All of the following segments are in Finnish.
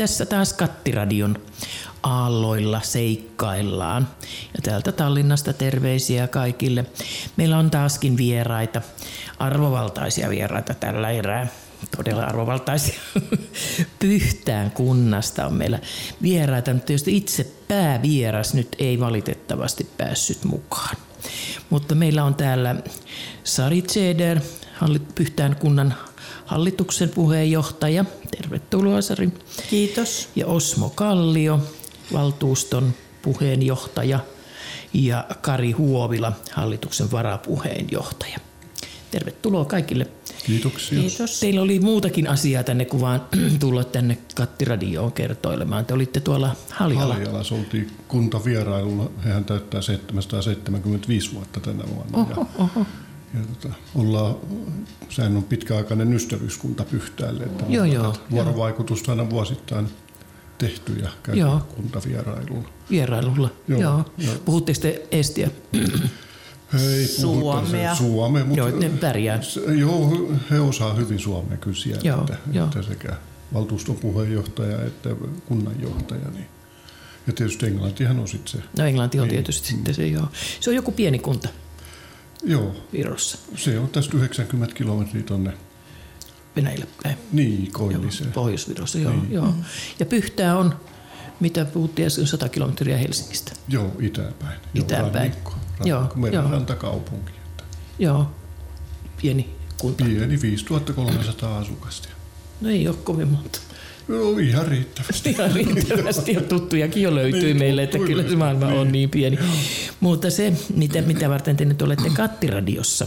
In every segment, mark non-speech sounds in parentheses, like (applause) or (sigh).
tässä taas Kattiradion aalloilla seikkaillaan. Ja täältä Tallinnasta terveisiä kaikille. Meillä on taaskin vieraita, arvovaltaisia vieraita tällä erää. Todella arvovaltaisia. (laughs) Pyhtään kunnasta on meillä vieraita, mutta tietysti itse päävieras nyt ei valitettavasti päässyt mukaan. Mutta meillä on täällä Sari Tseder, Pyhtään kunnan hallituksen puheenjohtaja. Tervetuloa Sari. Kiitos. Ja Osmo Kallio, valtuuston puheenjohtaja. Ja Kari Huovila, hallituksen varapuheenjohtaja. Tervetuloa kaikille. Kiitoksia. Kiitos. Teillä oli muutakin asiaa tänne kuin vaan (clears throat) tulla tänne Kattiradioon kertoilemaan. Te olitte tuolla Haljalla. Haljalla oltiin kuntavierailulla. Hehän täyttää 775 vuotta tänä vuonna. Oho, oho. Ja tota, ollaan, sehän on pitkäaikainen ystävyyskunta Pyhtäälle, että Joo, joo, vuorovaikutusta aina vuosittain tehty ja käyty Joo. kuntavierailulla. Vierailulla. Joo, Joo, joo. Puhutteko te estiä? Hei, Suomea. Suomea, mutta Joo, ne pärjää. se- joo, he osaa hyvin suomea kyllä siellä, Joo, että, joo. että sekä valtuuston puheenjohtaja että kunnanjohtaja. Niin. Ja tietysti englantihan on sitten se. No Englanti on Niin. tietysti sitten se, joo. Se on joku pieni kunta Joo, Virossa, se on tästä 90 kilometriä tonne Venäjällä päin. niin Joo, koilliseen. Pohjois-Virossa, joo, Niin. joo. Ja Pyhtää on, mitä puhuttiin äsken, 100 kilometriä Helsingistä. Joo, itäänpäin. Itäänpäin. Rannikko, rannikko, Joo, meidän joo. rantakaupunki. Että Joo, pieni kunta. pieni 5300 asukasta. No ei ole kovin monta. Joo, ihan riittävästi. Ihan riittävästi ja tuttujakin jo löytyy Niin, meille, että kyllä se maailma on niin. niin pieni. Mutta se, mitä, mitä varten te nyt olette kattiradiossa,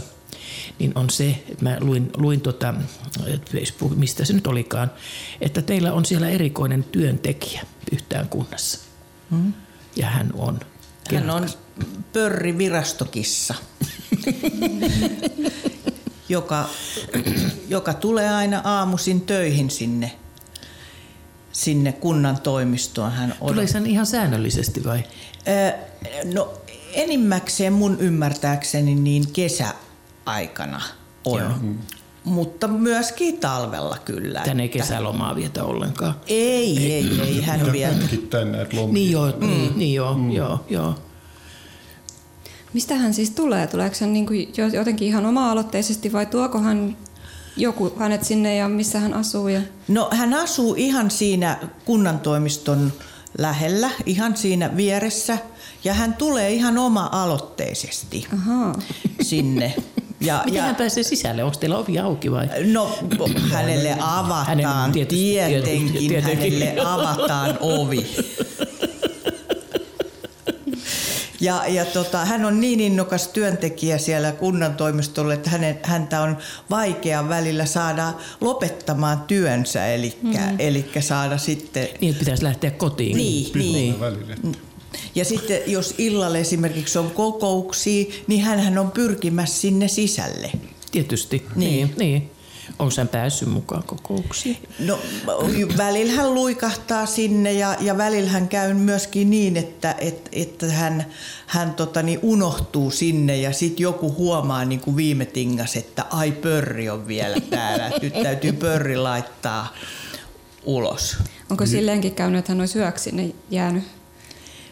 niin on se, että mä luin, luin tota, Facebook, mistä se nyt olikaan, että teillä on siellä erikoinen työntekijä yhtään kunnassa. Ja hän on. Hän on pörri virastokissa, (laughs) joka, joka tulee aina aamuisin töihin sinne, sinne kunnan toimistoon. Hän on, Tulee sen ihan säännöllisesti vai? Ö, no enimmäkseen mun ymmärtääkseni niin kesäaikana on. Joo. Mutta myöskin talvella kyllä. Tän ei kesälomaa vietä ollenkaan. Ei, ei, ei. Hän vie. Pätkittäin näitä lomia. Niin joo, mm. niin, niin joo, mm. joo, joo. Mistä hän siis tulee? Tuleeko hän niin kuin jotenkin ihan oma-aloitteisesti vai tuoko hän joku hänet sinne ja missä hän asuu? Ja... No hän asuu ihan siinä kunnantoimiston lähellä, ihan siinä vieressä. Ja hän tulee ihan oma-aloitteisesti sinne. Ja, Miten ja, hän pääsee sisälle? Onko teillä ovi auki vai? No hänelle avataan, Hänen- tietysti, tietenkin, tietysti, tietenkin. hänelle avataan ovi. Ja, ja tota, hän on niin innokas työntekijä siellä kunnan toimistolla, että hänen, häntä on vaikea välillä saada lopettamaan työnsä, eli mm. saada sitten... Niin, että pitäisi lähteä kotiin. Niin, Pihoille niin. välille. Ja sitten jos illalla esimerkiksi on kokouksia, niin hän on pyrkimässä sinne sisälle. Tietysti. Niin. Niin. niin. Onko hän päässyt mukaan kokouksiin? No välillä hän luikahtaa sinne ja, ja välillä hän käy myöskin niin, että, että, että hän, hän tota, niin unohtuu sinne ja sitten joku huomaa niin kuin viime tingas, että ai pörri on vielä täällä, että nyt täytyy pörri laittaa ulos. Onko silleenkin käynyt, että hän olisi yöksi sinne jäänyt?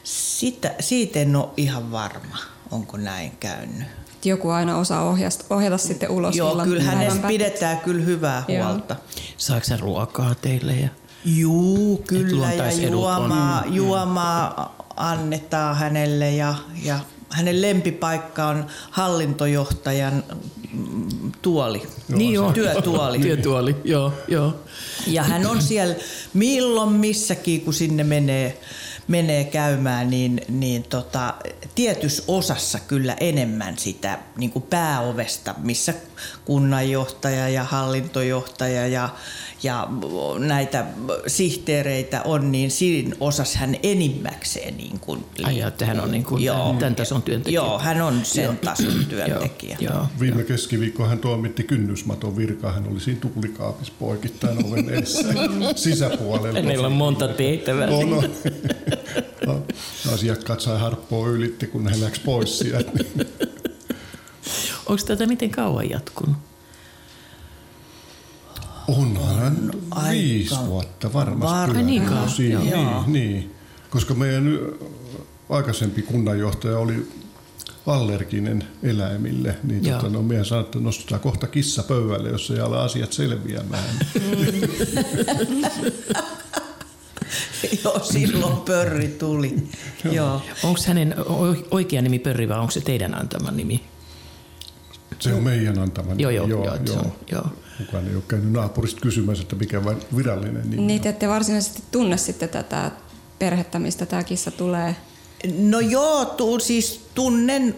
Sitä, siitä en ole ihan varma, onko näin käynyt. Että Joku aina osaa ohjasta, ohjata sitten ulos Joo, illan kyllä hänestä pidetään kyllä hyvää Joo. huolta. Saako hän ruokaa teille? Ja... Juu, kyllä ja luontaisedut on. juomaa, juomaa annetaan hänelle ja, ja hänen lempipaikka on hallintojohtajan mm, tuoli, niin joo. työtuoli. (laughs) Työtuoli, joo, joo. Ja hän on siellä milloin missäkin, kun sinne menee, menee käymään, niin, niin tota, tietyssä osassa kyllä enemmän sitä niin kuin pääovesta, missä kunnanjohtaja ja hallintojohtaja ja, ja näitä sihteereitä on, niin siinä osassa hän enimmäkseen niin kuin Ai ja, että hän on niin kuin Joo. tämän tason työntekijä. Joo, hän on sen tason työntekijä. Joo, joo. Viime keskiviikko hän toimitti kynnysmaton virkaa. Hän oli siinä tuplikaapissa poikittain oven edessä (laughs) sisäpuolella. Hänellä on monta tehtävää. On, on. (laughs) No, Asiakkaat sai harppoa ylitti, kun he läks pois sieltä. Onko tätä miten kauan jatkunut? Onhan hän aika- viisi vuotta varmasti. Var- niin? Siinä, Joo. niin, niin, koska meidän aikaisempi kunnanjohtaja oli allerginen eläimille, niin Joo. tota, no, meidän sanoi, että nostetaan kohta kissa pöydälle, jos ei ala asiat selviämään. (laughs) (laughs) Joo, silloin pörri tuli. Joo. Onko hänen oikea nimi Pörri vai onko se teidän antama nimi? Se on meidän antama. Joo, joo, joo, joo, on- joo. Kukaan ei ole käynyt naapurista kysymässä, että mikä virallinen nimi Niin te ette varsinaisesti tunne sitten tätä perhettä, mistä tämä kissa tulee. No joo, tu, siis tunnen,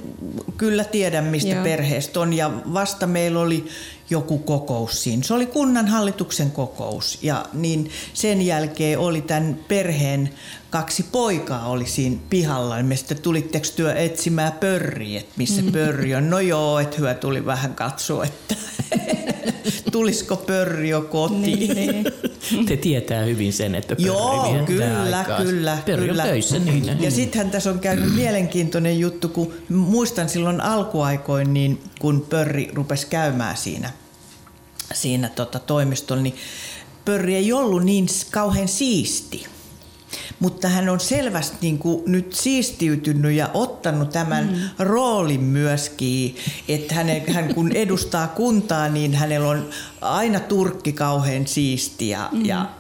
kyllä tiedän mistä Joo. perheestä on ja vasta meillä oli joku kokous siinä. Se oli kunnanhallituksen kokous ja niin sen jälkeen oli tämän perheen kaksi poikaa oli siinä pihalla. Ja me sitten tulitteko työ etsimään pörriä, että missä Mm. pörri on. No joo, että hyvä tuli vähän katsoa, että (laughs) (laughs) tulisiko pörri jo kotiin. Niin. (laughs) Te tietää hyvin sen, että Pörri Joo, kyllä, aikaa. kyllä. Pörri kyllä. töissä, niin. Ja sittenhän tässä on käynyt mielenkiintoinen juttu, kun muistan silloin alkuaikoin, niin kun Pörri rupesi käymään siinä, siinä tota toimistolla, niin Pörri ei ollut niin kauhean siisti. Mutta hän on selvästi niin kuin nyt siistiytynyt ja ottanut tämän mm. roolin myöskin, että häne, hän kun (laughs) edustaa kuntaa, niin hänellä on aina turkki kauhean siisti ja, mm. ja,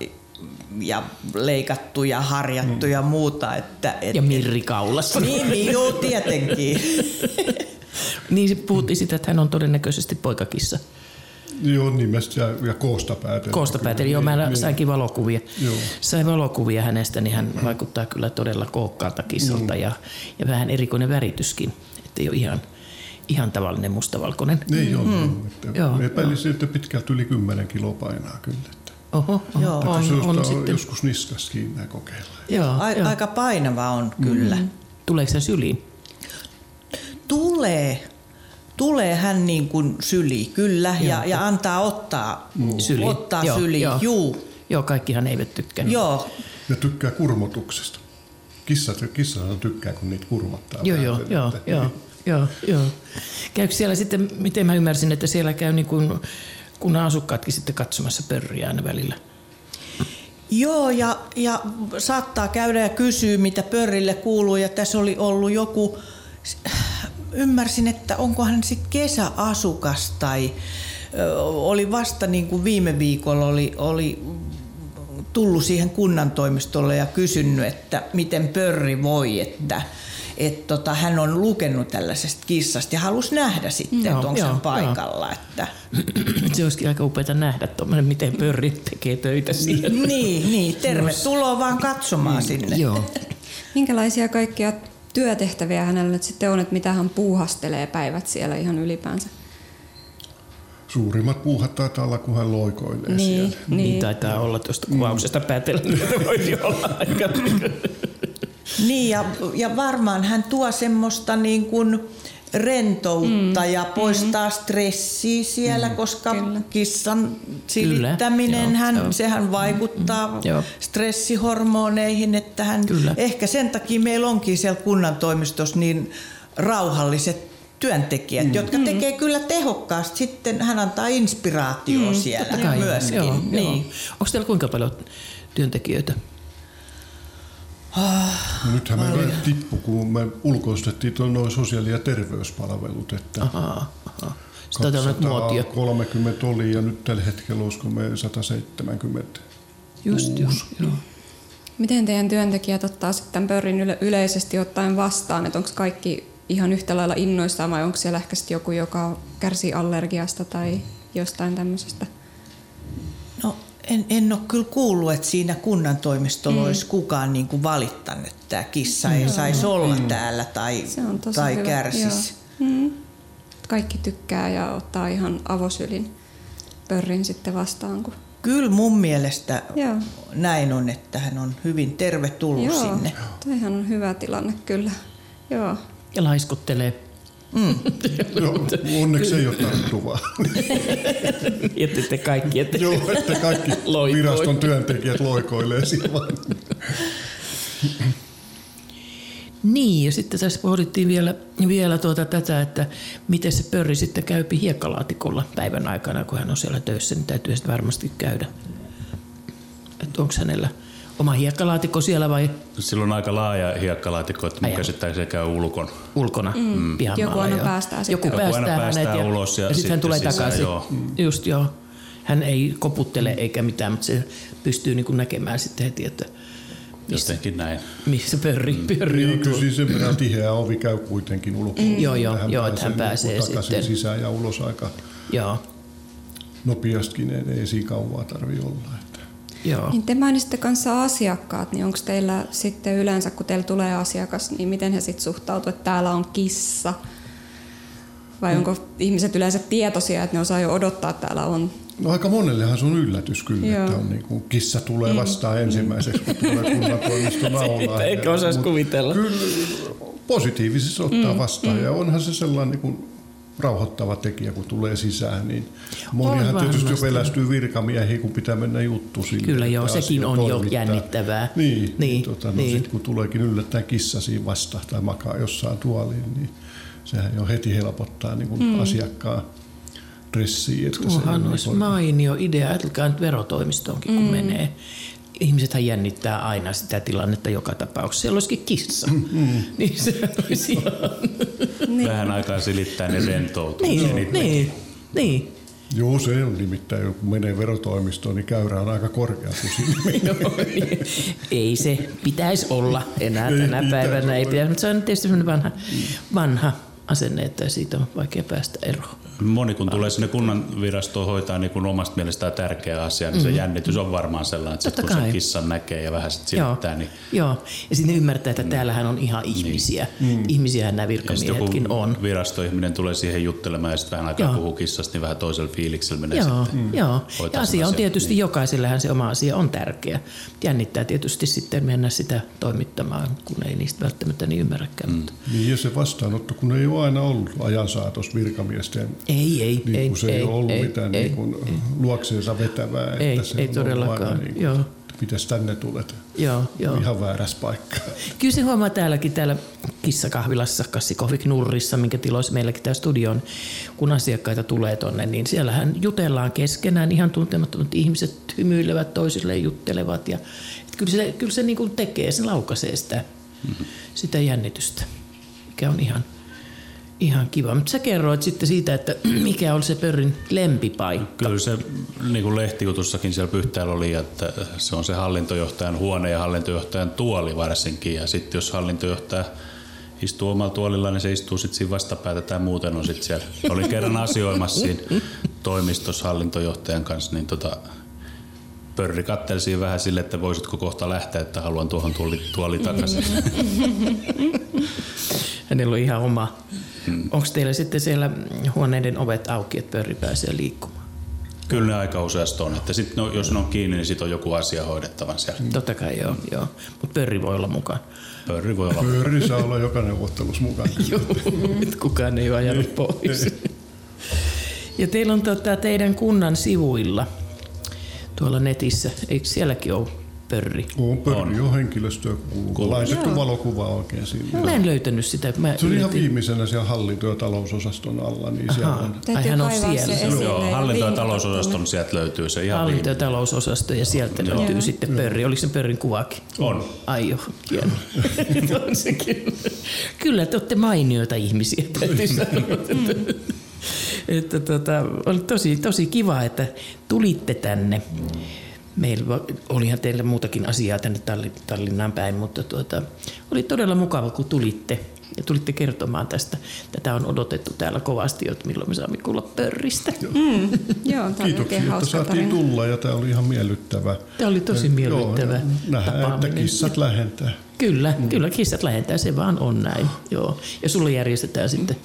ja leikattu ja harjattu mm. ja muuta. Että, et, Ja Mirri kaulassa. Niin, niin, joo, tietenkin. (laughs) Niin se puhuttiin sitä, että hän on todennäköisesti poikakissa. Joo, nimestä ja, ja koosta päätellä. Koosta pääteli, joo, mä Niin, sainkin valokuvia. Joo. Sain valokuvia hänestä, niin hän vaikuttaa kyllä todella kookkaalta kissalta ja, ja vähän erikoinen värityskin. Että ei ole ihan, ihan tavallinen mustavalkoinen. Ei ole. Mm. Että Joo, me epäilisin, että pitkälti yli 10 kiloa painaa kyllä. Että. Oho, oho Joo. on, se on, on, on sitten. joskus niskassa kiinni ja kokeilla. Joo, A, joo. aika painava on kyllä. Mm. Tuleeko se syliin? Tulee. Tulee hän niin kuin syli, kyllä, ja, ja antaa ottaa, Syliin. ottaa Joo, syliin. joo. Juu. Joo, kaikkihan eivät tykkää. Joo, Ja tykkää kurmotuksesta. Kissat, kissat tykkää, kun niitä kurmottaa. Joo, joo, päälle, joo, että- joo, joo, joo. Käykö siellä sitten, miten mä ymmärsin, että siellä käy niin kuin kunnan asukkaatkin sitten katsomassa pörriä aina välillä? Joo, ja, ja saattaa käydä ja kysyä, mitä pörrille kuuluu. Ja tässä oli ollut joku, ymmärsin, että onko hän sitten kesäasukas tai oli vasta niin kuin viime viikolla oli, oli tullut siihen kunnan toimistolle ja kysynyt, että miten pörri voi, että et tota, hän on lukenut tällaisesta kissasta ja halusi nähdä sitten, Joo, että onko joo, hän paikalla. Että. (clears throat) Se olisikin aika upeaa nähdä, tommonen, miten pörri tekee töitä siellä. Niin, niin, tervetuloa vaan katsomaan sinne. Joo. Minkälaisia kaikkia työtehtäviä hänellä nyt sitten on, että mitä hän puuhastelee päivät siellä ihan ylipäänsä? Suurimmat puuhat taitaa olla, kun hän loikoilee Niin, siellä. Niin niin. taitaa olla tuosta kuvauksesta päätellen, että voisi olla aika... Niin, ja, ja varmaan hän tuo semmoista niin kuin rentoutta mm, ja poistaa mm. stressiä siellä, mm, koska kyllä. kissan silittäminen, hän, joo. sehän vaikuttaa mm, Joo. stressihormoneihin, että hän, Kyllä. ehkä sen takia meillä onkin siellä kunnan toimistossa niin rauhalliset työntekijät, mm. jotka tekee kyllä tehokkaasti. Sitten hän antaa inspiraatioa mm, siellä Totta kai, myöskin. Joo, niin. joo. Onko teillä kuinka paljon työntekijöitä? No nythän me vähän tippu, kun me ulkoistettiin tuon noin sosiaali- ja terveyspalvelut, että ahaa. Se taitaa olla nyt muotia. 30 oli ja nyt tällä hetkellä olisiko me 170. Just, just, joo. Miten teidän työntekijät ottaa sitten yle- yleisesti ottaen vastaan? Että onko kaikki ihan yhtä lailla innoissaan vai onko siellä ehkä joku, joka kärsii allergiasta tai jostain tämmöisestä? En, en ole kyllä kuullut, että siinä kunnan toimistolla mm. olisi kukaan niin kuin valittanut, että tämä kissa ei saisi olla täällä tai, tai hyvä. kärsisi. Joo. Mm. Kaikki tykkää ja ottaa ihan avosylin pörrin sitten vastaan. Kun... Kyllä mun mielestä Joo. näin on, että hän on hyvin tervetullut Joo, sinne. toihan on hyvä tilanne kyllä. Joo. Ja laiskuttelee. Joo, onneksi ei ole tarttuvaa. Mietitte (laughs) kaikki, että Joo, että kaikki Loikoi. viraston työntekijät loikoilee siellä vaan. Niin, ja sitten tässä pohdittiin vielä, vielä tuota tätä, että miten se pörri sitten käypi hiekkalaatikolla päivän aikana, kun hän on siellä töissä, niin täytyy sitten varmasti käydä. Että onko hänellä oma hiekkalaatikko siellä vai Silloin on aika laaja hiekkalaatikko, että mun käsittääkseni se käy ulkon. ulkona mm. pihanmaalla? Joku aina päästää Joku sitten. Joku aina päästää päästää hänet ja, ulos ja ja sitten hän tulee sisään, takaisin. joo. Just joo. Hän ei koputtele eikä mitään, mutta se pystyy niin näkemään sitten heti, että Jotenkin näin. missä pörri, pörri on Niin, kyllä siinä sen verran tiheä ovi käy kuitenkin ulkopuolella. Joo, joo, Hän joo, että hän niin kuin pääsee takaisin sitten. sisään ja ulos aika Joo, nopeastikin. Ei, ei siinä kauaa tarvi olla. Joo. Niin te mainitsitte kanssa asiakkaat, niin onko teillä sitten yleensä, kun teillä tulee asiakas, niin miten he sitten suhtautuu, että täällä on kissa? Vai onko ihmiset yleensä tietoisia, että ne osaa jo odottaa, että täällä on? No aika monellehan se on yllätys kyllä, Joo. että on niin kuin kissa tulee vastaan ensimmäiseksi, kun tulee (laughs) kunnan toimiston aulaan. Eikö osaisi kuvitella? Kyllä positiivisesti se ottaa vastaan ja onhan se sellainen niin kuin rauhoittava tekijä, kun tulee sisään. Niin monihan tietysti jo pelästyy virkamiehiin, kun pitää mennä juttu sinne. Kyllä joo, sekin on jo toimittaa. jännittävää. Niin, Niin, niin, tota, no niin. Sit, kun tuleekin yllättäen kissa siinä vasta tai makaa jossain tuoliin, niin sehän jo heti helpottaa niin kuin mm. asiakkaan dressiä. Että se olisi on- mainio idea. Ajatelkaa nyt verotoimistoonkin, kun menee. Ihmisethän jännittää aina sitä tilannetta joka tapauksessa. Siellä olisikin kissa. (laughs) Niin se olisi ihan... (laughs) Niin. Vähän aikaa silittää, ne rentoutuu. Niin, Se niitä- niin, niin. Joo, se on nimittäin, kun menee verotoimistoon, niin käyrä on aika korkea, (laughs) niin. Ei se pitäisi olla enää Ei tänä pitäisi päivänä. Ei pitäisi, mutta se on tietysti vanha, vanha asenne, että siitä on vaikea päästä eroon. Moni kun tulee sinne kunnan virastoon hoitaa niin kun omasta mielestään tärkeä asia, niin se jännitys on varmaan sellainen, että sit Mm. Kun kai. sen kissan näkee ja vähän sit Joo, silittää, niin joo. Ja sitten ymmärtää, että täällähän on ihan ihmisiä. Ihmisiähän nämä ja sitten joku virkamiehetkin on. virastoihminen tulee siihen juttelemaan ja sitten vähän aikaa Joo. puhuu kissasta, niin vähän toisella fiiliksellä menee Joo, sitten. joo. hoitaa Ja asia on tietysti, Niin. jokaisellehan se oma asia on tärkeä. Jännittää tietysti sitten mennä sitä toimittamaan, kun ei niistä välttämättä niin ymmärräkään. Mm. Niin ja se vastaanotto, kun ei ole aina ollut ajan saatossa virkamiesten, Ei, ei, niin ei, kun se ei, ei, ollut ei, mitään ei, niin kuin luokseensa vetävää. Ei, että se ei todellakaan, Aina niin joo. kuin, mitäs tänne tulet? Joo, joo. Ihan väärässä paikkaa. Kyllä se huomaa täälläkin täällä kissakahvilassa, Kassikahviknurrissa, minkä tiloissa meilläkin tämä studio on, kun asiakkaita tulee tonne, niin siellähän jutellaan keskenään, ihan tuntemattomat ihmiset hymyilevät toisilleen, juttelevat ja et kyllä se, kyllä se niin kuin tekee, se laukaisee sitä, sitä jännitystä, mikä on ihan, ihan kiva. Mutta sä kerroit sitten siitä, että (clears throat) mikä oli se pörrin lempipaikka. Kyllä se niin kuin lehtijutussakin siellä Pyhtäällä oli, että se on se hallintojohtajan huone ja hallintojohtajan tuoli varsinkin. Ja sitten jos hallintojohtaja istuu omalla tuolilla, niin se istuu sitten siinä vastapäätä tai muuten on sitten siellä. Olin kerran asioimassa siinä toimistossa hallintojohtajan kanssa, niin tota, pörri katteli vähän sille, että voisitko kohta lähteä, että haluan tuohon tuoli, tuoli takaisin. (laughs) Hänellä on ihan oma. Hmm. Onko teillä sitten siellä huoneiden ovet auki, että pörri pääsee liikkumaan? Kyllä ne aika useasti on, että sit, no, jos ne on kiinni, niin sitten on joku asia hoidettavan siellä. Totta kai joo, joo. mutta pörri voi olla mukaan. Pörri voi olla Pörri saa olla joka neuvottelussa mukana. (laughs) Joo, että kukaan ei ole ajanut pois. Ja teillä on tota, teidän kunnan sivuilla tuolla netissä, eikö sielläkin ole pörri? On pörri on henkilöstöä kuuluu. Laitettu valokuva oikein sinne. Mä en löytänyt sitä. Mä Se oli ihan viimeisellä siellä hallinto- ja talousosaston alla, niin siellä Ahaa. on Ai hän on siellä. se esille Joo, hallinto- ja talousosaston sieltä löytyy se ihan Hallinto- ja talousosasto ja sieltä löytyy Joo. sitten pörri. Oliko se pörrin kuvakin? On. Ai joo, hieno. (laughs) On sekin. Kyllä, te olette mainioita ihmisiä, täytyy sanoa. Että, että tota, oli tosi, tosi kiva, että tulitte tänne. Meillä olihan teillä muutakin asiaa tänne Talli- Tallinnaan päin, mutta tuota, oli todella mukava, kun tulitte ja tulitte kertomaan tästä. Tätä on odotettu täällä kovasti, että milloin me saamme kuulla pörristä. Mm, joo, Kiitoksia, että saatiin tarina. tulla ja tämä oli ihan miellyttävä. Tämä oli tosi miellyttävä Joo, nähdään, että tapaaminen. kissat lähentää. Kyllä, mm. kyllä kissat lähentää, se vaan on näin. Joo. Ja sulle järjestetään sitten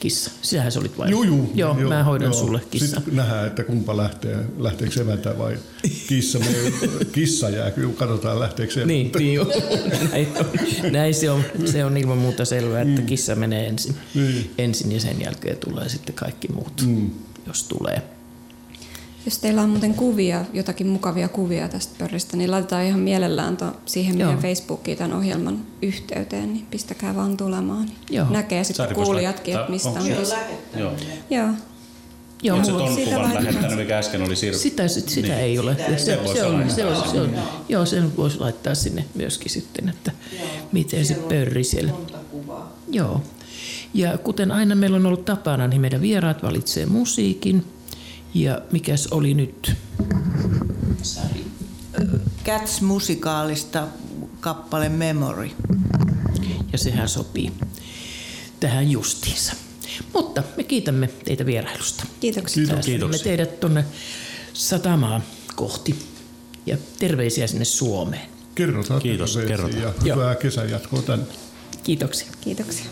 kissa. Sinähän sä olit vain. Juu, juu, joo, joo, mä hoidan joo. sulle kissa. Sitten nähdään, että kumpa lähtee, lähteekö emäntä vai kissa. Me, kissa jää, kyllä katsotaan lähteekö emäntä. Niin, niin joo. (laughs) näin, on. näin se, on, se on ilman muuta selvää, että kissa menee ensin, Niin. ensin ja sen jälkeen tulee sitten kaikki muut, mm. jos tulee. Jos teillä on muuten kuvia, jotakin mukavia kuvia tästä pörristä, niin laitetaan ihan mielellään to, siihen meidän Joo. Facebookiin tämän ohjelman yhteyteen, niin pistäkää vaan tulemaan. Niin Joo. Näkee sitten kuulijatkin, että mistä on onko kyse. Joo. Joo. Joo, Onko se ton Sitä kuvan lähettänyt, mikä äsken oli Sirpa? Sitä, sit, sitä Niin. ei ole. Se, on, laittaa se, on, se on, sinne. joo, sen voisi laittaa sinne myöskin sitten, että miten se pörri siellä. Joo. Ja kuten aina meillä on ollut tapana, niin meidän vieraat valitsee musiikin. Ja mikäs oli nyt? Sari. Cats-musikaalista kappale Memory. Ja sehän sopii tähän justiinsa. Mutta me kiitämme teitä vierailusta. Kiitoksia. Kiitos. Kiitoksia. teidät tuonne satamaan kohti. Ja terveisiä sinne Suomeen. Kerrotaan Kiitos, kerrotaan. ja hyvää kesän jatkoa tänne. Kiitoksia. Kiitoksia.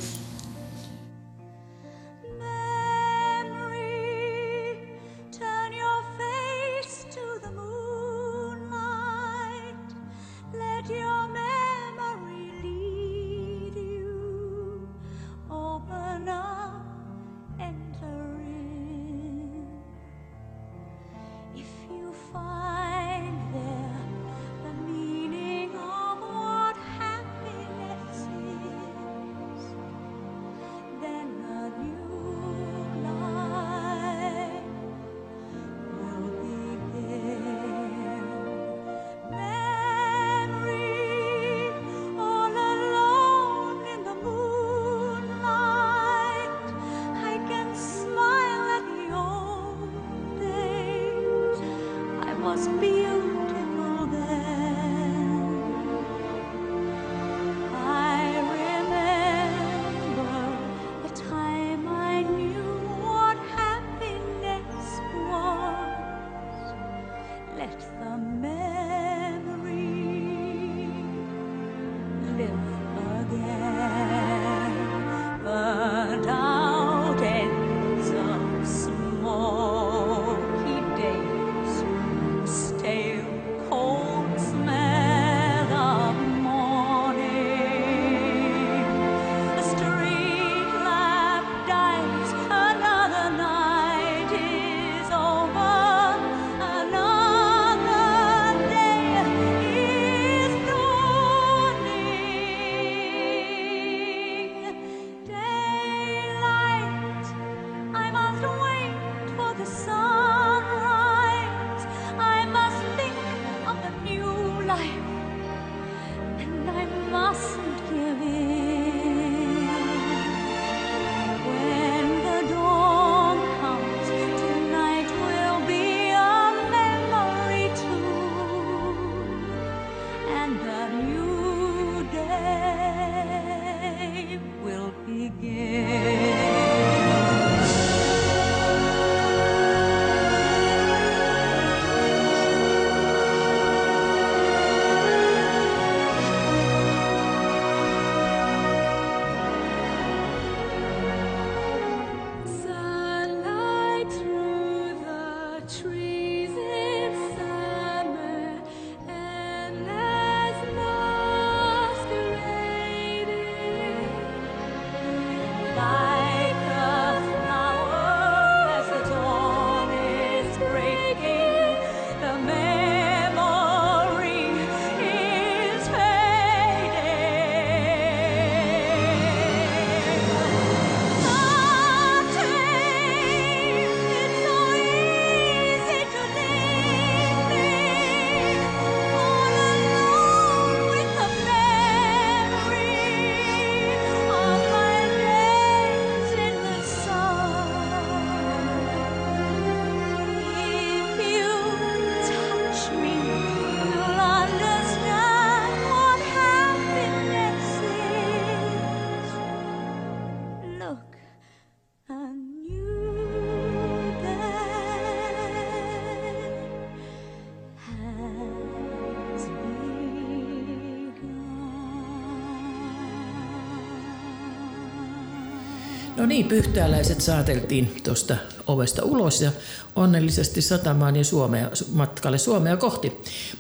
No niin, pyhtääläiset saateltiin tuosta ovesta ulos ja onnellisesti satamaan ja Suomea, matkalle Suomea kohti.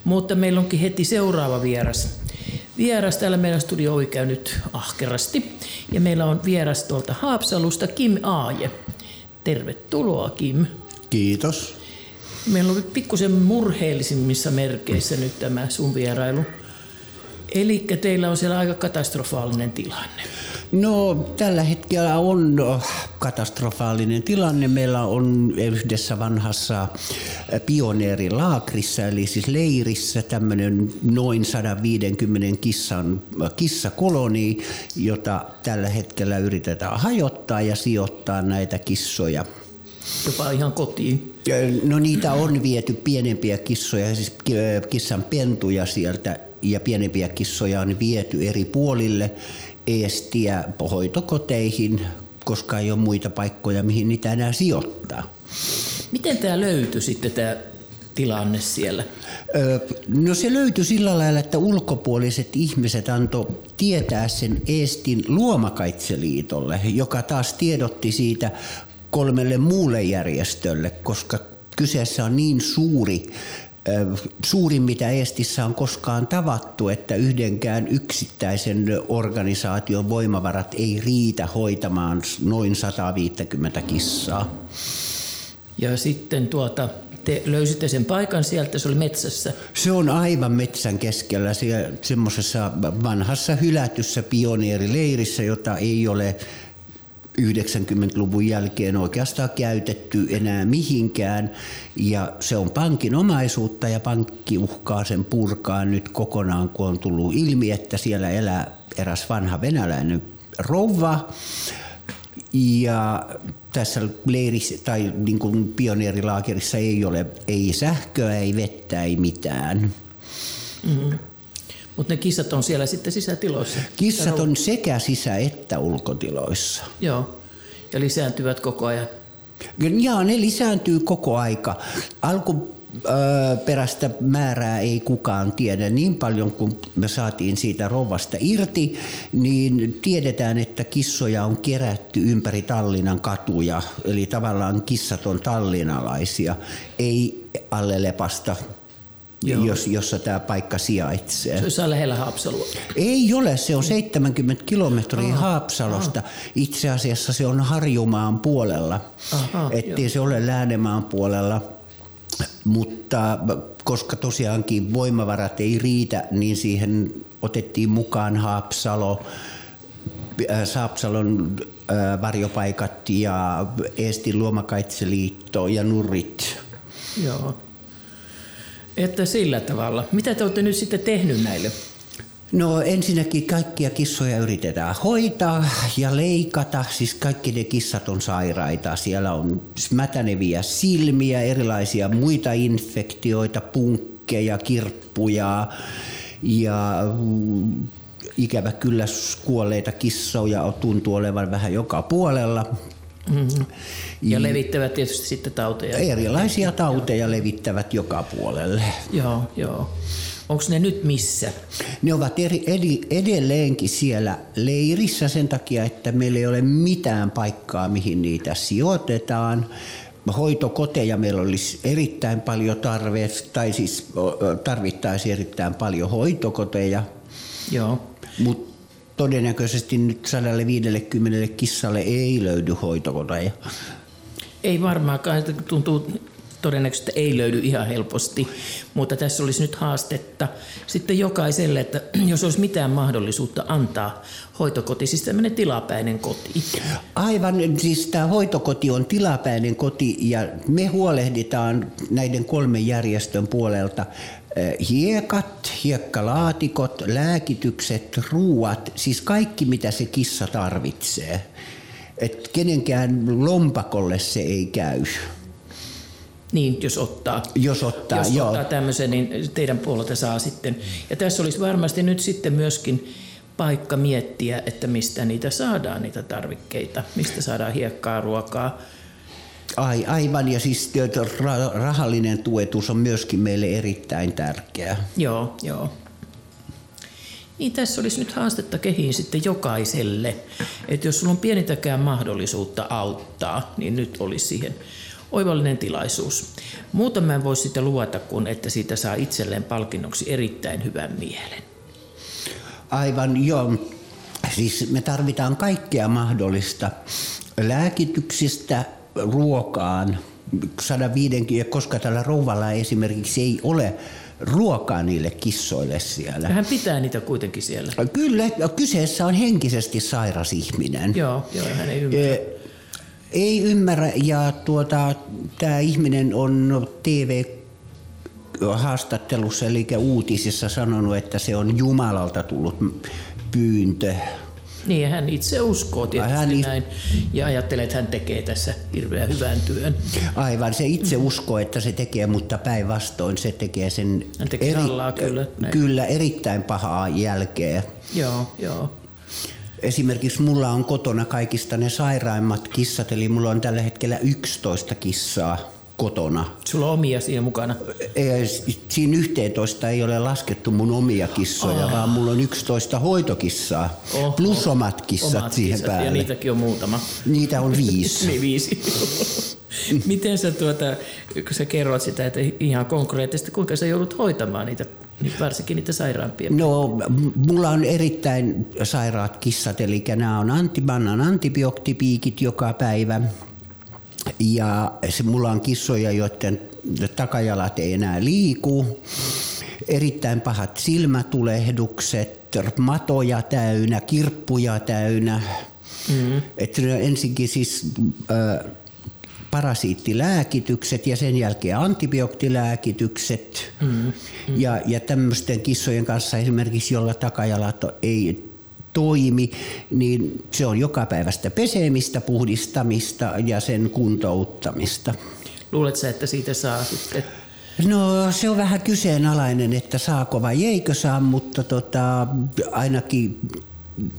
Mutta meillä onkin heti seuraava vieras. Vieras täällä meidän studio ovi käy nyt ahkerasti. Ja meillä on vieras tuolta Haapsalusta Kim Aaje. Tervetuloa Kim. Kiitos. Meillä oli pikkusen murheellisimmissa merkeissä nyt tämä sun vierailu. Eli teillä on siellä aika katastrofaalinen tilanne. No tällä hetkellä on katastrofaalinen tilanne. Meillä on yhdessä vanhassa pioneerilaakrissa, eli siis leirissä, tämmöinen noin 150 kissan, kissakoloni, jota tällä hetkellä yritetään hajottaa ja sijoittaa näitä kissoja Jopa ihan kotiin. No niitä on viety pienempiä kissoja, siis kissan pentuja sieltä ja pienempiä kissoja on viety eri puolille Eestiä hoitokoteihin, koska ei ole muita paikkoja, mihin niitä enää sijoittaa. Miten tämä löytyi sitten tämä tilanne siellä? No se löytyi sillä lailla, että ulkopuoliset ihmiset antoi tietää sen Eestin luomakaitseliitolle, joka taas tiedotti siitä kolmelle muulle järjestölle, koska kyseessä on niin suuri suurin, mitä Eestissä on koskaan tavattu, että yhdenkään yksittäisen organisaation voimavarat ei riitä hoitamaan noin 150 kissaa. Ja sitten tuota, te löysitte sen paikan sieltä, se oli metsässä. Se on aivan metsän keskellä, semmoisessa vanhassa hylätyssä pioneerileirissä, jota ei ole 90-luvun jälkeen oikeastaan käytetty enää mihinkään. Ja se on pankin omaisuutta ja pankki uhkaa sen purkaa nyt kokonaan, kun on tullut ilmi, että siellä elää eräs vanha venäläinen rouva. Ja tässä leirissä tai niin kuin pioneerilaakerissa ei ole ei sähköä, ei vettä, ei mitään. Mm-hmm. Mutta ne kissat on siellä sitten sisätiloissa? Kissat on sekä sisä- että ulkotiloissa. Joo, ja lisääntyvät koko ajan? Joo, ne lisääntyy koko aika. Alku perästä määrää ei kukaan tiedä. Niin paljon kuin me saatiin siitä rovasta irti, niin tiedetään, että kissoja on kerätty ympäri Tallinnan katuja. Eli tavallaan kissat on tallinalaisia, ei alle lepasta jos, jossa tämä paikka sijaitsee. Se olisi lähellä Haapsalua? Ei ole, se on 70 kilometriä Haapsalosta. Aha. Itse asiassa se on Harjumaan puolella, Aha, ettei jo. se ole Läänemaan puolella. Mutta koska tosiaankin voimavarat ei riitä, niin siihen otettiin mukaan Haapsalo, Saapsalon varjopaikat ja Eestin luomakaitseliitto ja Nurrit. Joo. Että sillä tavalla. Mitä te olette nyt sitten tehnyt näille? No ensinnäkin kaikkia kissoja yritetään hoitaa ja leikata. Siis kaikki ne kissat on sairaita. Siellä on mätäneviä silmiä, erilaisia muita infektioita, punkkeja, kirppuja ja mm, ikävä kyllä kuolleita kissoja tuntuu olevan vähän joka puolella. Mm-hmm. Ja levittävät tietysti sitten tauteja. Erilaisia tauteja levittävät joka puolelle. Joo, joo. Onko ne nyt missä? Ne ovat eri, edi, edelleenkin siellä leirissä sen takia, että meillä ei ole mitään paikkaa, mihin niitä sijoitetaan. Hoitokoteja meillä olisi erittäin paljon tarve, tai siis tarvittaisiin erittäin paljon hoitokoteja. Joo. Mutta todennäköisesti nyt 150 kissalle ei löydy hoitokoteja. Ei varmaankaan, tuntuu todennäköisesti että ei löydy ihan helposti, mutta tässä olisi nyt haastetta sitten jokaiselle, että jos olisi mitään mahdollisuutta antaa hoitokoti, siis tämmöinen tilapäinen koti. Aivan, siis tämä hoitokoti on tilapäinen koti ja me huolehditaan näiden kolmen järjestön puolelta hiekat, hiekkalaatikot, lääkitykset, ruuat, siis kaikki mitä se kissa tarvitsee. Et kenenkään lompakolle se ei käy. Niin, jos ottaa. Jos ottaa, jos joo. ottaa tämmöisen, niin teidän puolelta saa sitten. Ja tässä olisi varmasti nyt sitten myöskin paikka miettiä, että mistä niitä saadaan, niitä tarvikkeita, mistä saadaan hiekkaa, ruokaa, Ai, aivan, ja siis rahallinen tuetus on myöskin meille erittäin tärkeää. Joo, joo. Niin tässä olisi nyt haastetta kehiin sitten jokaiselle. Että jos sulla on pienitäkään mahdollisuutta auttaa, niin nyt olisi siihen oivallinen tilaisuus. Muuta mä en voi sitten luvata, kun että siitä saa itselleen palkinnoksi erittäin hyvän mielen. Aivan, joo. Siis me tarvitaan kaikkea mahdollista lääkityksistä ruokaan 150, koska tällä rouvalla esimerkiksi ei ole ruokaa niille kissoille siellä. Hän pitää niitä kuitenkin siellä. Kyllä, kyseessä on henkisesti sairas ihminen. Joo, joo, hän ei ymmärrä. Ö, Ei ymmärrä ja tuota, tämä ihminen on TV haastattelussa eli uutisissa sanonut, että se on Jumalalta tullut pyyntö. Niin, hän itse uskoo tietysti Hän it- näin ja ajattelee, että hän tekee tässä hirveän hyvän työn. Aivan, se itse uskoo, että se tekee, mutta päinvastoin se tekee sen Hän tekee rallaa kyllä, näin. kyllä erittäin pahaa jälkeä. Joo, joo. Esimerkiksi mulla on kotona kaikista ne sairaimmat kissat, eli mulla on tällä hetkellä 11 kissaa kotona. Sulla on omia siinä mukana. Ei, Siinä 11 ei ole laskettu mun omia kissoja, vaan mulla on 11 hoitokissaa, Oho. plus omat kissat Omat siihen kissat, päälle. Ja niitäkin on muutama. Niitä on viisi. (laughs) niin viisi. (laughs) Miten sä, tuota, kun sä kerrot sitä, että ihan konkreettisesti, kuinka sä joudut hoitamaan niitä, niin varsinkin niitä sairaampia? No, mulla on erittäin sairaat kissat, eli nämä on antibannan antibioottipiikit joka päivä. Ja se, mulla on kissoja, joiden takajalat ei enää liiku. Erittäin pahat silmätulehdukset, matoja täynnä, kirppuja täynnä. Mm. Että ensinkin siis äh, parasiittilääkitykset ja sen jälkeen antibioottilääkitykset. Mm. Ja, ja tämmöisten kissojen kanssa esimerkiksi, jolla takajalat ei toimi, niin se on joka päivästä pesemistä, puhdistamista ja sen kuntouttamista. Luulet sä, että siitä saa sitten... No se on vähän kyseenalainen, että saako vai eikö saa, mutta tota, ainakin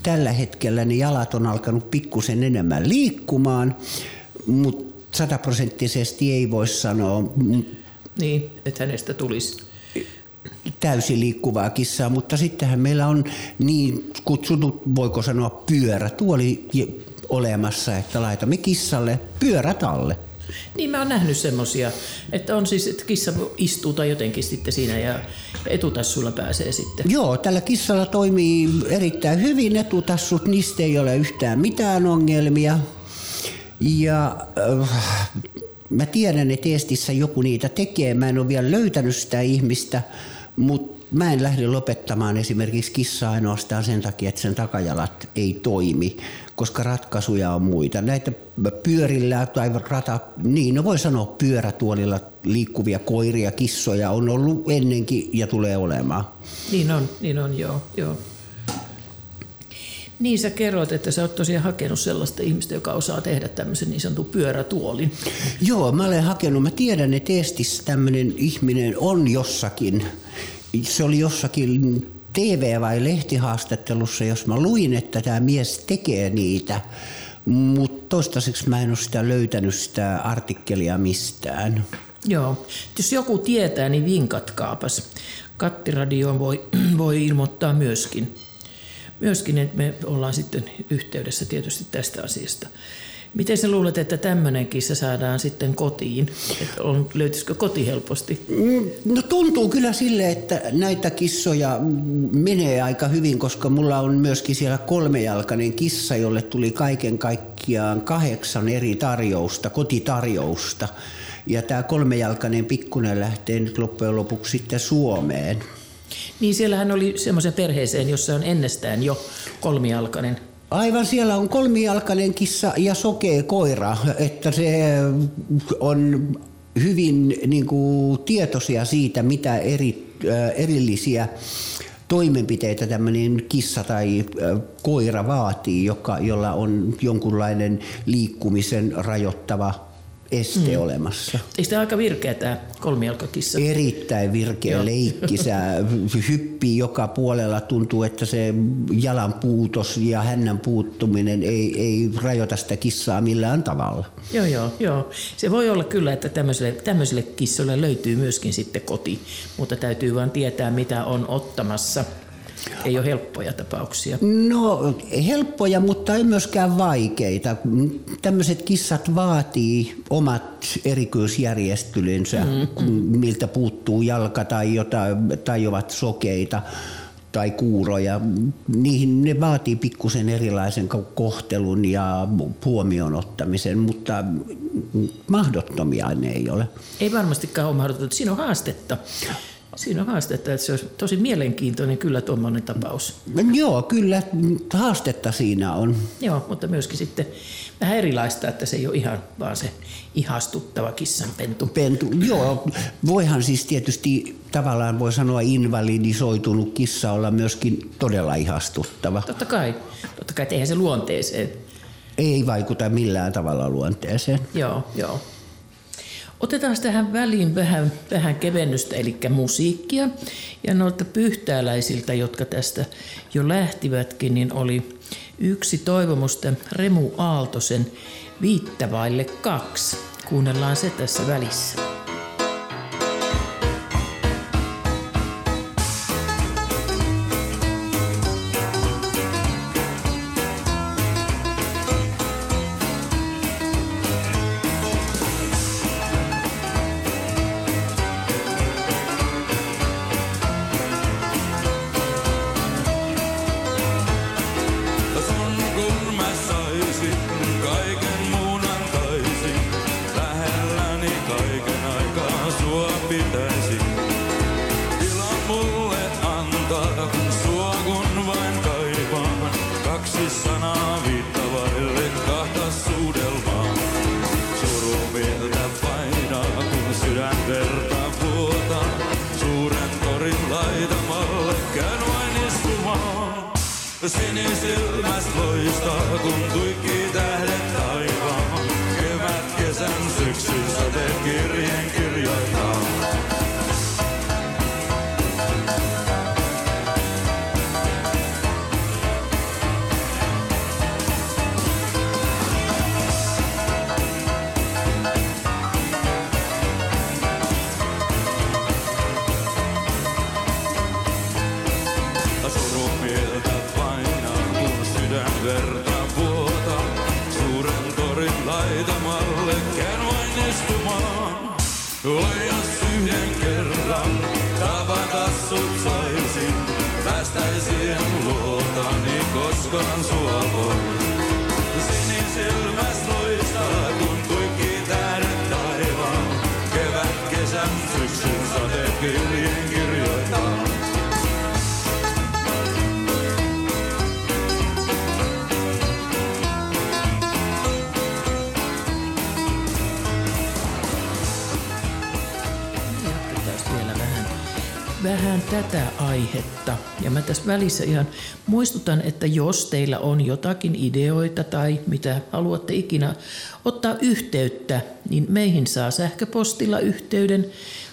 tällä hetkellä ne jalat on alkanut pikkusen enemmän liikkumaan, mutta sataprosenttisesti ei voi sanoa Niin, että hänestä tulisi. Täysin liikkuvaa kissaa, mutta sittenhän meillä on niin kutsutut, voiko sanoa pyörätuoli olemassa, että laitamme kissalle pyörät alle. Niin mä oon nähnyt semmosia, että on siis, että kissa istuu tai jotenkin sitten siinä ja etutassulla pääsee sitten. Joo, tällä kissalla toimii erittäin hyvin etutassut, niistä ei ole yhtään mitään ongelmia. Ja äh, mä tiedän, että Eestissä joku niitä tekee, mä en ole vielä löytänyt sitä ihmistä, mutta mä en lähde lopettamaan esimerkiksi kissaa ainoastaan sen takia, että sen takajalat ei toimi, koska ratkaisuja on muita. Näitä pyörillä tai rata, niin no voi sanoa pyörätuolilla liikkuvia koiria, kissoja on ollut ennenkin ja tulee olemaan. Niin on, niin on, joo, joo. Niin sä kerroit, että sä oot tosiaan hakenut sellaista ihmistä, joka osaa tehdä tämmöisen niin sanotun pyörätuolin. Joo, mä olen hakenut. Mä tiedän, että Eestissä tämmöinen ihminen on jossakin. Se oli jossakin TV- vai lehtihaastattelussa, jos mä luin, että tämä mies tekee niitä. Mutta toistaiseksi mä en ole sitä löytänyt sitä artikkelia mistään. Joo. Jos joku tietää, niin vinkatkaapas. Kattiradioon voi, voi ilmoittaa myöskin. Myöskin, että me ollaan sitten yhteydessä tietysti tästä asiasta. Miten sä luulet, että tämmöinen kissa saadaan sitten kotiin? Että on, löytyisikö koti helposti? Mm, No tuntuu kyllä sille, että näitä kissoja menee aika hyvin, koska mulla on myöskin siellä kolmejalkainen kissa, jolle tuli kaiken kaikkiaan kahdeksan eri tarjousta, kotitarjousta. Ja tämä kolmejalkainen pikkunen lähtee nyt loppujen lopuksi sitten Suomeen. Niin siellähän oli semmoisen perheeseen, jossa on ennestään jo kolmijalkainen. Aivan siellä on kolmijalkainen kissa ja sokea koira, että se on hyvin niin kuin, tietoisia siitä, mitä eri, äh, erillisiä toimenpiteitä tämmöinen kissa tai äh, koira vaatii, joka, jolla on jonkunlainen liikkumisen rajoittava este mm. olemassa. Eikö tämä aika virkeä tämä kolmijalkakissa? Erittäin virkeä Joo. leikkisä, (laughs) hyppii joka puolella, tuntuu, että se jalan puutos ja hännän puuttuminen ei, ei rajoita sitä kissaa millään tavalla. Joo, joo, joo. Se voi olla kyllä, että tämmöiselle, tämmöiselle kissolle löytyy myöskin sitten koti, mutta täytyy vain tietää, mitä on ottamassa. Ei ole helppoja tapauksia. No helppoja, mutta ei myöskään vaikeita. Tämmöiset kissat vaatii omat erikoisjärjestelynsä, mm, miltä puuttuu jalka tai, jotain, tai ovat sokeita. tai kuuroja. Niihin ne vaatii pikkusen erilaisen kohtelun ja huomioon ottamisen, mutta mahdottomia ne ei ole. Ei varmastikaan ole mahdotonta. Siinä on haastetta. Siinä on haastetta, että se olisi tosi mielenkiintoinen kyllä tuommoinen tapaus. Joo, kyllä haastetta siinä on. Joo, mutta myöskin sitten vähän erilaista, että se ei ole ihan vaan se ihastuttava kissanpentu. Pentu, joo, voihan siis tietysti tavallaan voi sanoa invalidisoitunut kissa olla myöskin todella ihastuttava. Totta kai, totta kai, että eihän se luonteeseen. Ei vaikuta millään tavalla luonteeseen. Joo, joo. Otetaan tähän väliin vähän, vähän kevennystä, eli musiikkia. Ja noilta pyhtääläisiltä, jotka tästä jo lähtivätkin, niin oli yksi toivomusta Remu Aaltosen Viittavaille kaksi. Kuunnellaan se tässä välissä. Sinisilmäs loistaa, kun tuikki koskaan sua voi. Sinisilmäs loistaa, kun tuikki tähdet taivaan. Kevät, kesän, syksyn satekirjeen kirjoittaa. Vähän tätä aihetta. Ja mä tässä välissä ihan muistutan, että jos teillä on jotakin ideoita tai mitä haluatte ikinä ottaa yhteyttä, niin meihin saa sähköpostilla yhteyden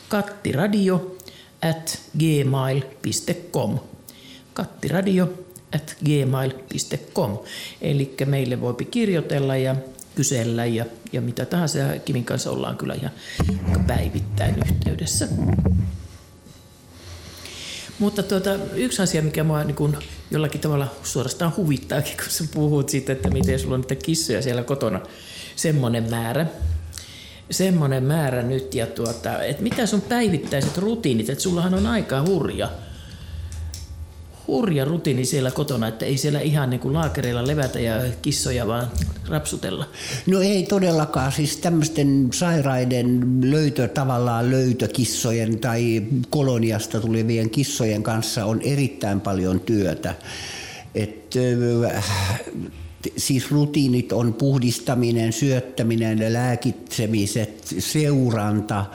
kattiradio at gmail.com. Kattiradio at gmail.com. Eli meille voi kirjoitella ja kysellä ja, ja mitä tahansa. Kimin kanssa ollaan kyllä ihan päivittäin yhteydessä. Mutta tuota, yksi asia, mikä mua niin jollakin tavalla suorastaan huvittaakin, kun sä puhut siitä, että miten sulla on niitä kissoja siellä kotona, semmoinen määrä. Semmoinen määrä nyt, ja tuota, että mitä sun päivittäiset rutiinit, että sullahan on aika hurja, hurja rutiini siellä kotona, että ei siellä ihan niin kuin laakereilla levätä ja kissoja vaan rapsutella. No ei todellakaan, siis tämmöisten sairaiden löytö, tavallaan löytökissojen tai koloniasta tulevien kissojen kanssa on erittäin paljon työtä. Et, ö, siis rutiinit on puhdistaminen, syöttäminen, lääkitsemiset, seuranta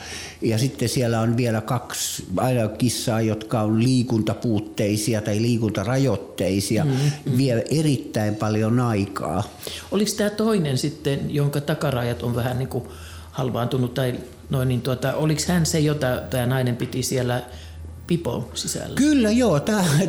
ja sitten siellä on vielä kaksi aina kissaa, jotka on liikuntapuutteisia tai liikuntarajoitteisia, mm-hmm. vie erittäin paljon aikaa. Oliko tämä toinen sitten, jonka takarajat on vähän niin kuin halvaantunut, tai noin, niin tuota, oliko hän se, jota tämä nainen piti siellä pipo sisällä? Kyllä joo,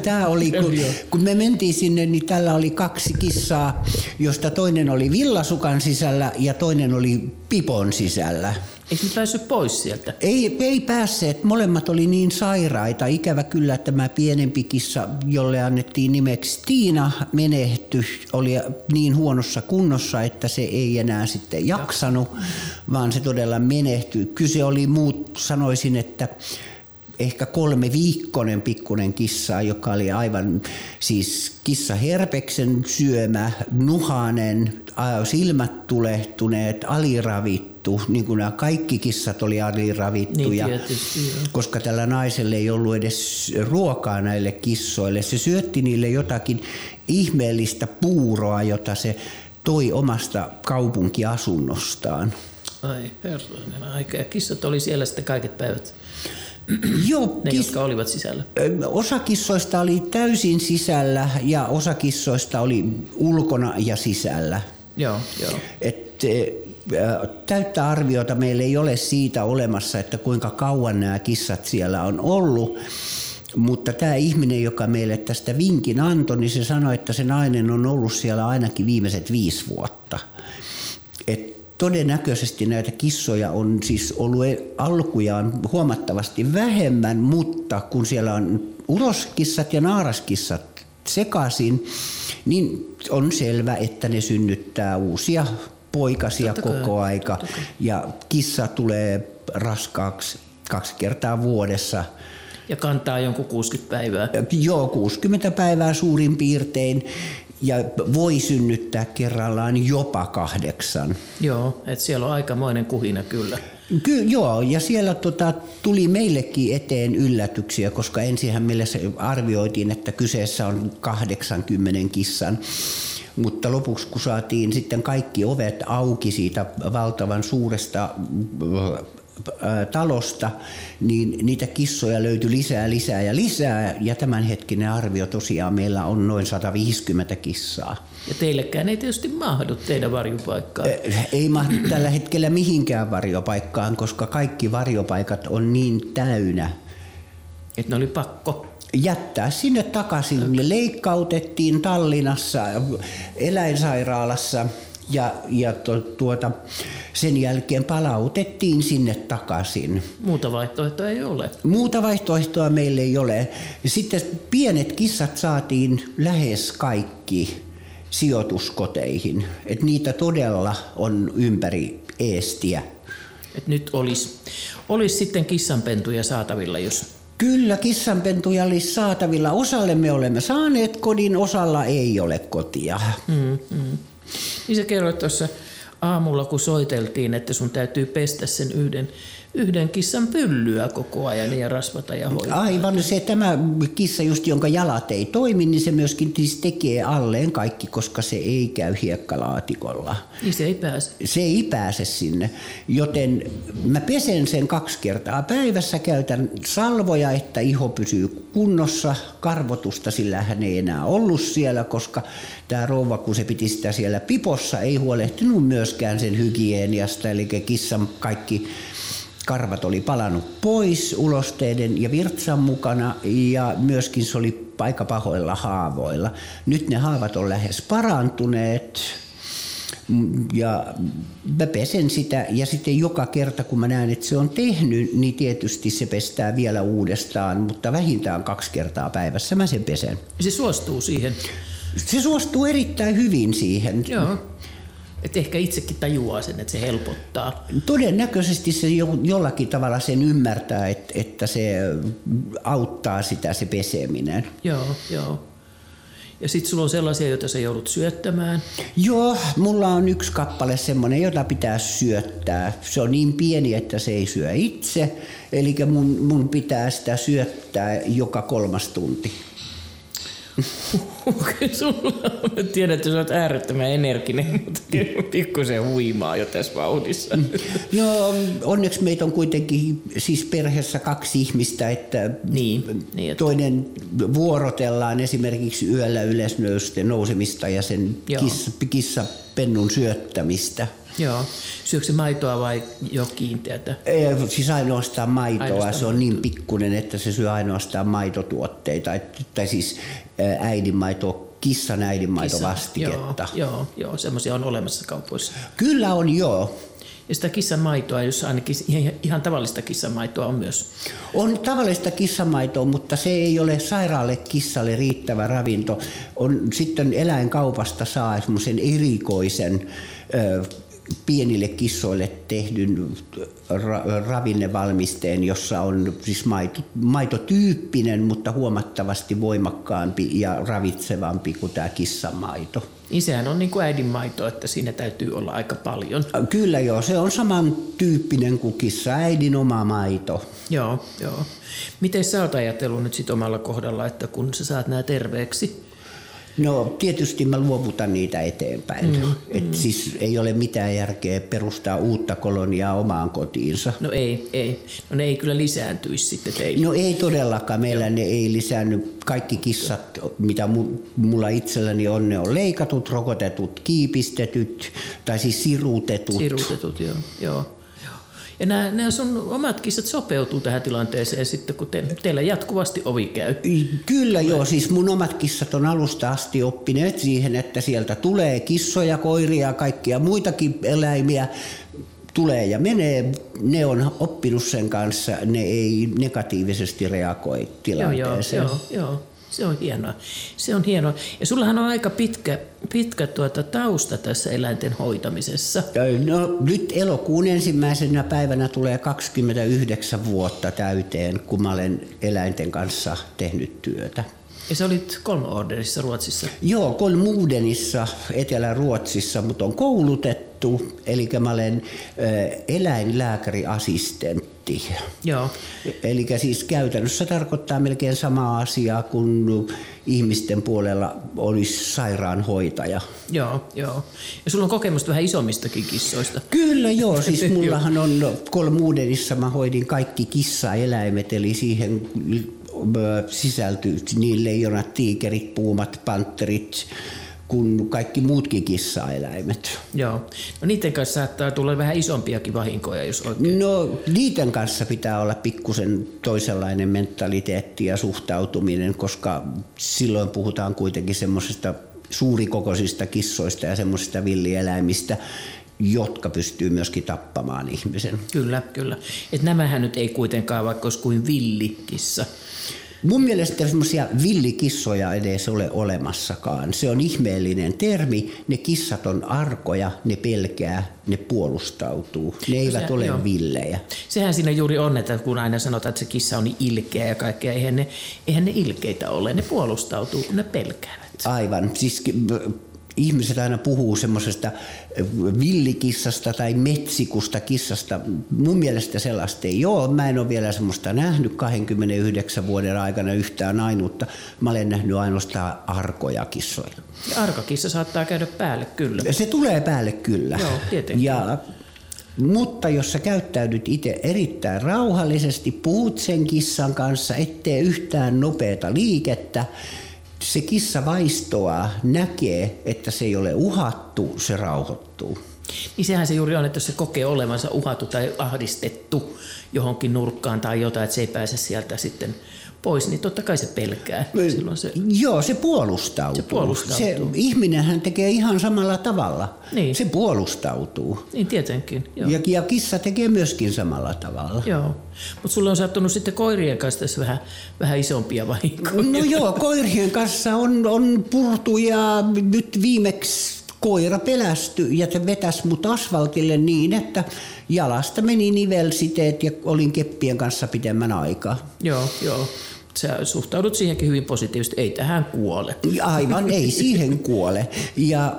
tämä oli, kun, kun me mentiin sinne, niin tällä oli kaksi kissaa, josta toinen oli villasukan sisällä ja toinen oli pipon sisällä. Eikö ne päässyt pois sieltä? Ei, ei päässeet, molemmat oli niin sairaita. Ikävä kyllä, että tämä pienempi kissa, jolle annettiin nimeksi Tiina, menehty, oli niin huonossa kunnossa, että se ei enää sitten jaksanut, vaan se todella menehtyi. Kyse oli muut, sanoisin, että ehkä kolme viikkonen pikkunen kissa, joka oli aivan siis kissa herpeksen syömä, nuhanen, silmät tulehtuneet, aliravittu, niin kuin nämä kaikki kissat oli aliravittuja. Niin tietysti, koska tällä naiselle ei ollut edes ruokaa näille kissoille. Se syötti niille jotakin ihmeellistä puuroa, jota se toi omasta kaupunkiasunnostaan. Ai herranen aika. Ja kissat oli siellä sitten kaiket päivät. (clears throat) Joo, Ne, kis- jotka olivat sisällä. Osa kissoista oli täysin sisällä ja osa kissoista oli ulkona ja sisällä. Joo, joo. Et, täyttä arviota meillä ei ole siitä olemassa, että kuinka kauan nämä kissat siellä on ollut. Mutta tämä ihminen, joka meille tästä vinkin antoi, niin se sanoi, että se nainen on ollut siellä ainakin viimeiset viisi vuotta. Todennäköisesti näitä kissoja on siis ollut alkujaan huomattavasti vähemmän, mutta kun siellä on uroskissat ja naaraskissat sekaisin, niin on selvä, että ne synnyttää uusia poikasia Totta kai, koko aika. totta kai. Ja kissa tulee raskaaksi kaksi kertaa vuodessa. Ja kantaa jonkun 60 päivää. Joo, 60 päivää suurin piirtein ja voi synnyttää kerrallaan jopa kahdeksan. Joo, että siellä on aikamoinen kuhina kyllä. Ky- joo, ja siellä tota, tuli meillekin eteen yllätyksiä, koska ensinhän meille se arvioitiin, että kyseessä on 80 kissan. Mutta lopuksi, kun saatiin sitten kaikki ovet auki siitä valtavan suuresta talosta, niin niitä kissoja löytyi lisää, lisää ja lisää. Ja tämänhetkinen arvio tosiaan meillä on noin 150 kissaa. Ja teillekään ei tietysti mahdu teidän varjopaikkaan. Ei mahdu tällä hetkellä mihinkään varjopaikkaan, koska kaikki varjopaikat on niin täynnä. Että ne oli pakko. Jättää sinne takaisin. Ne leikkautettiin Tallinnassa eläinsairaalassa ja, ja tu, tuota, sen jälkeen palautettiin sinne takaisin. Muuta vaihtoehtoa ei ole. Muuta vaihtoehtoa meillä ei ole. Sitten pienet kissat saatiin lähes kaikki sijoituskoteihin. Et niitä todella on ympäri Eestiä. Et nyt olisi olis sitten kissanpentuja saatavilla, jos... Kyllä kissanpentuja olisi saatavilla. Osalle me olemme saaneet kodin, osalla ei ole kotia. Mm, mm. Niin sä kerroit tuossa aamulla, kun soiteltiin, että sun täytyy pestä sen yhden, yhden kissan pyllyä koko ajan ja rasvata ja hoitaa. Aivan se tämä kissa just, jonka jalat ei toimi, niin se myöskin siis tekee alleen kaikki, koska se ei käy hiekkalaatikolla. Niin se ei pääse. Se ei pääse sinne, joten mä pesen sen kaksi kertaa päivässä, käytän salvoja, että iho pysyy kunnossa, karvotusta sillä hän ei enää ollut siellä, koska tämä rouva, kun se piti sitä siellä pipossa, ei huolehtinut myöskään sen hygieniasta, eli kissan kaikki karvat oli palannut pois ulosteiden ja virtsan mukana ja myöskin se oli aika pahoilla haavoilla. Nyt ne haavat on lähes parantuneet ja mä pesen sitä ja sitten joka kerta kun mä näen, että se on tehnyt, niin tietysti se pestää vielä uudestaan, mutta vähintään kaksi kertaa päivässä mä sen pesen. Se suostuu siihen. Se suostuu erittäin hyvin siihen. Joo. Et ehkä itsekin tajuaa sen, että se helpottaa. Todennäköisesti se jo, jollakin tavalla sen ymmärtää, että, että se auttaa sitä se peseminen. Joo, joo. Ja sitten sulla on sellaisia, joita sä joudut syöttämään. Joo, mulla on yksi kappale semmoinen, jota pitää syöttää. Se on niin pieni, että se ei syö itse. Eli mun, mun pitää sitä syöttää joka kolmas tunti. Okei, sulla on. Tiedän, että sä oot äärettömän energinen, mutta (laughs) pikkusen huimaa jo tässä vauhdissa. Joo, onneksi meitä on kuitenkin siis perheessä kaksi ihmistä, että Niin, niin että, toinen vuorotellaan esimerkiksi yöllä ylösnousten nousemista ja sen Joo. kissa, kissapennun syöttämistä. Joo. Syöksä maitoa vai jo kiinteätä? Ei, Siis ainoastaan maitoa. Ainoastaan se on niin pikkunen, että se syö ainoastaan maitotuotteita. Tai siis ää, äidinmaito, kissan äidinmaitovastiketta. Joo, joo, joo semmoisia on olemassa kaupoissa. Kyllä on joo. Ja sitä kissan maitoa, jos ainakin ihan- tavallista kissan maitoa on myös. On tavallista kissamaitoa, mutta se ei ole sairaalle kissalle riittävä ravinto. On sitten eläinkaupasta saa semmoisen erikoisen ö, pienille kissoille tehdyn ra- ravinnevalmisteen, jossa on siis maito, maitotyyppinen, mutta huomattavasti voimakkaampi ja ravitsevampi kuin tämä kissamaito. Niin sehän on niin kuin äidin maito, että siinä täytyy olla aika paljon. Kyllä joo, se on samantyyppinen kuin kissa, äidin oma maito. Joo, joo. Miten sä oot ajatellut nyt sit omalla kohdalla, että kun sä saat nämä terveeksi, No tietysti mä luovutan niitä eteenpäin. Mm, Et mm. Siis ei ole mitään järkeä perustaa uutta koloniaa omaan kotiinsa. no ei, ei. No ne ei kyllä lisääntyisi sitten teille. No ei todellakaan, meillä ne ei lisäänny. Kaikki kissat, mitä mu- mulla itselläni on, ne on leikatut, rokotetut, kiipistetyt tai siis sirutetut. Sirutetut, joo. joo. Joo. Ja nämä, nämä sun omat kissat sopeutuu tähän tilanteeseen sitten, kun te, teillä jatkuvasti ovi käy. Kyllä joo, siis mun omat kissat on alusta asti oppineet siihen, että sieltä tulee kissoja, koiria ja kaikkia muitakin eläimiä tulee ja menee, ne on oppinut sen kanssa, ne ei negatiivisesti reagoi Joo, joo, tilanteeseen. joo, joo. Se on hienoa. Se on hienoa. Ja sullahan on aika pitkä, pitkä tuota tausta tässä eläinten hoitamisessa. No nyt elokuun ensimmäisenä päivänä tulee 29 vuotta täyteen, kun mä olen eläinten kanssa tehnyt työtä. Ja sä olit kolme orderissa Ruotsissa. Joo, Kolmuudenissa Etelä-Ruotsissa, mutta on koulutettu, eli mä olen ö, eläinlääkäriassistentti. Joo. Eli siis käytännössä tarkoittaa melkein samaa asiaa kuin ihmisten puolella olisi sairaanhoitaja. Joo, joo. Ja sulla on kokemusta vähän isommistakin kissoista. Kyllä joo, siis (laughs) mullahan on Kolmuudenissa mä hoidin kaikki kissaeläimet, eli siihen sisältyy niin leijonat, tiikerit, puumat, panterit, kuin kaikki muutkin kissaeläimet. Joo. No niiden kanssa saattaa tulla vähän isompiakin vahinkoja, jos oikein. No niiden kanssa pitää olla pikkusen toisenlainen mentaliteetti ja suhtautuminen, koska silloin puhutaan kuitenkin semmoisesta suurikokoisista kissoista ja semmoisista villieläimistä, jotka pystyy myöskin tappamaan ihmisen. Kyllä, kyllä. Et nämähän nyt ei kuitenkaan, vaikka olisi kuin villikissa. Mun mielestä semmoisia villikissoja edes ole olemassakaan. Se on ihmeellinen termi. Ne kissat on arkoja, ne pelkää, ne puolustautuu. Ne eivät se- ole joo. villejä. Sehän siinä juuri on, että kun aina sanotaan, että se kissa on niin ilkeä ja kaikkea, eihän ne, eihän ne ilkeitä ole. Ne puolustautuu, kun ne pelkäävät. Aivan. Siis ki- ihmiset aina puhuu semmoisesta villikissasta tai metsikusta kissasta. Mun mielestä sellaista ei ole. Mä en ole vielä semmoista nähnyt 29 vuoden aikana yhtään ainutta. Mä olen nähnyt ainoastaan arkoja kissoja. Ja arkakissa saattaa käydä päälle, kyllä. Se tulee päälle kyllä. Joo, tietenkin. Ja, mutta jos sä käyttäydyt itse erittäin rauhallisesti, puhut sen kissan kanssa, ettei yhtään nopeata liikettä, se kissa vaistoaa, näkee, että se ei ole uhattu, se rauhoittuu. Niin sehän se juuri on, että jos se kokee olevansa uhattu tai ahdistettu johonkin nurkkaan tai jotain, että se ei pääse sieltä sitten pois, niin totta kai se pelkää. Silloin se, Joo, se puolustautuu. Se puolustautuu. Se, ihminenhän tekee ihan samalla tavalla. Niin. Se puolustautuu. niin tietenkin. Joo. Ja, ja kissa tekee myöskin samalla tavalla. Joo. Mutta sulla on sattunut sitten koirien kanssa tässä vähän, vähän isompia vahinkoja. No joo, koirien kanssa on, on purtu ja nyt viimeksi koira pelästyi ja se vetäisi mut asfaltille niin, että jalasta meni nivelsiteet ja olin keppien kanssa pitemmän aikaa. Joo, joo. Sä suhtaudut siihenkin hyvin positiivisesti. Ei tähän kuole. Aivan, ei (laughs) siihen kuole. Ja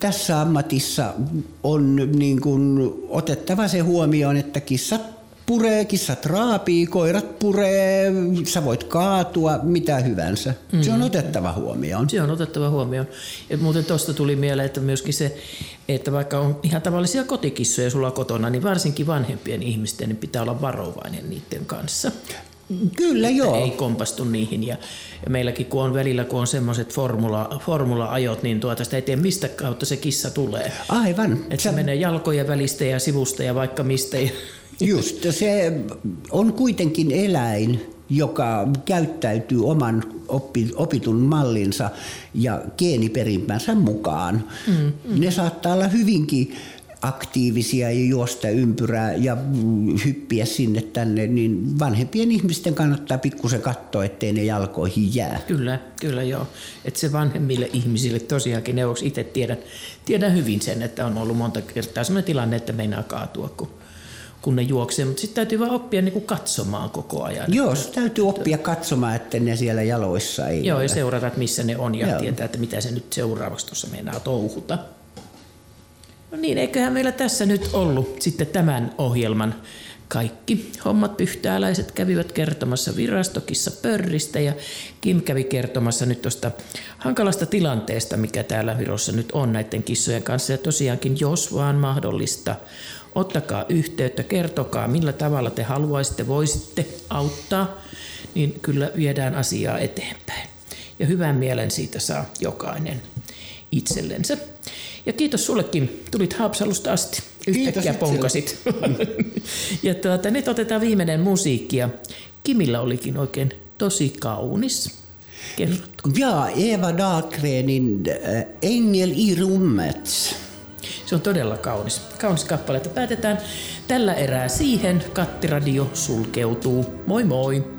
tässä ammatissa on niin kuin otettava se huomioon, että kissat puree, kissat raapii, koirat puree, sä voit kaatua, mitä hyvänsä. Mm. Se on otettava huomioon. Se on otettava huomioon. Ja muuten tuosta tuli mieleen, että myöskin se, että vaikka on ihan tavallisia kotikissoja sulla kotona, niin varsinkin vanhempien ihmisten niin pitää olla varovainen niiden kanssa. Kyllä joo. Ei kompastu niihin. Ja, ja meilläkin kun on välillä, kun on semmoiset formula, formula-ajot, niin tuota sitä ei tiedä mistä kautta se kissa tulee. Aivan. Että se menee jalkojen välistä ja sivusta ja vaikka mistä. Just, se on kuitenkin eläin, joka käyttäytyy oman oppi, opitun mallinsa ja geeniperimmänsä mukaan. Mm, mm. Ne saattaa olla hyvinkin aktiivisia ja juosta ympyrää ja mm, hyppiä sinne tänne, niin vanhempien ihmisten kannattaa pikkusen katsoa, ettei ne jalkoihin jää. Kyllä, kyllä joo. Että se vanhemmille ihmisille tosiaankin neuvoksi itse tiedän, tiedän hyvin sen, että on ollut monta kertaa sellainen tilanne, että meinaa kaatua, kun, kun ne juoksee. Mutta sitten täytyy vaan oppia niin kuin katsomaan koko ajan. Joo, se täytyy oppia katsomaan, että ne siellä jaloissa ei Joo, ole. ja seurata, että missä ne on ja Joo. tietää, että mitä se nyt seuraavaksi tuossa meinaa touhuta. No niin, eiköhän meillä tässä nyt ollut sitten tämän ohjelman kaikki hommat pyhtääläiset kävivät kertomassa virastokissa pörristä ja Kim kävi kertomassa nyt tuosta hankalasta tilanteesta, mikä täällä Virossa nyt on näiden kissojen kanssa. Ja tosiaankin, jos vaan mahdollista, ottakaa yhteyttä, kertokaa millä tavalla te haluaisitte, voisitte auttaa, niin kyllä viedään asiaa eteenpäin. Ja hyvän mielen siitä saa jokainen itsellensä. Ja kiitos sullekin, tulit Haapsalusta asti. Yhtäkkiä ponkasit. (laughs) ja tuota, nyt otetaan viimeinen musiikki ja Kimillä olikin oikein tosi kaunis. Kerrotko? Ja, Eva Dahlgrenin äh, Engel i rummet. Se on todella kaunis. Kaunis kappale, että päätetään tällä erää siihen. Kattiradio sulkeutuu. Moi moi!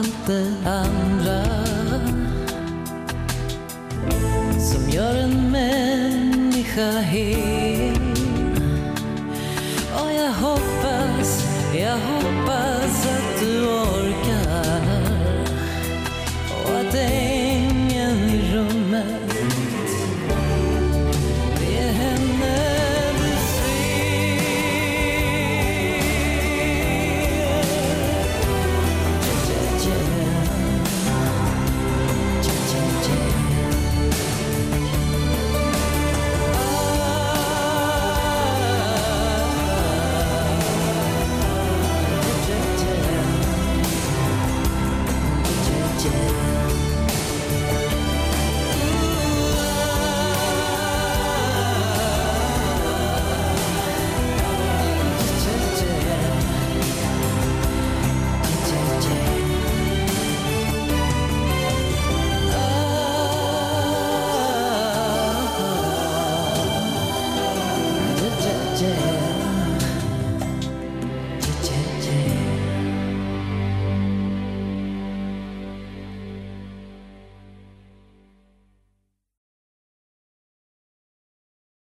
ante andra.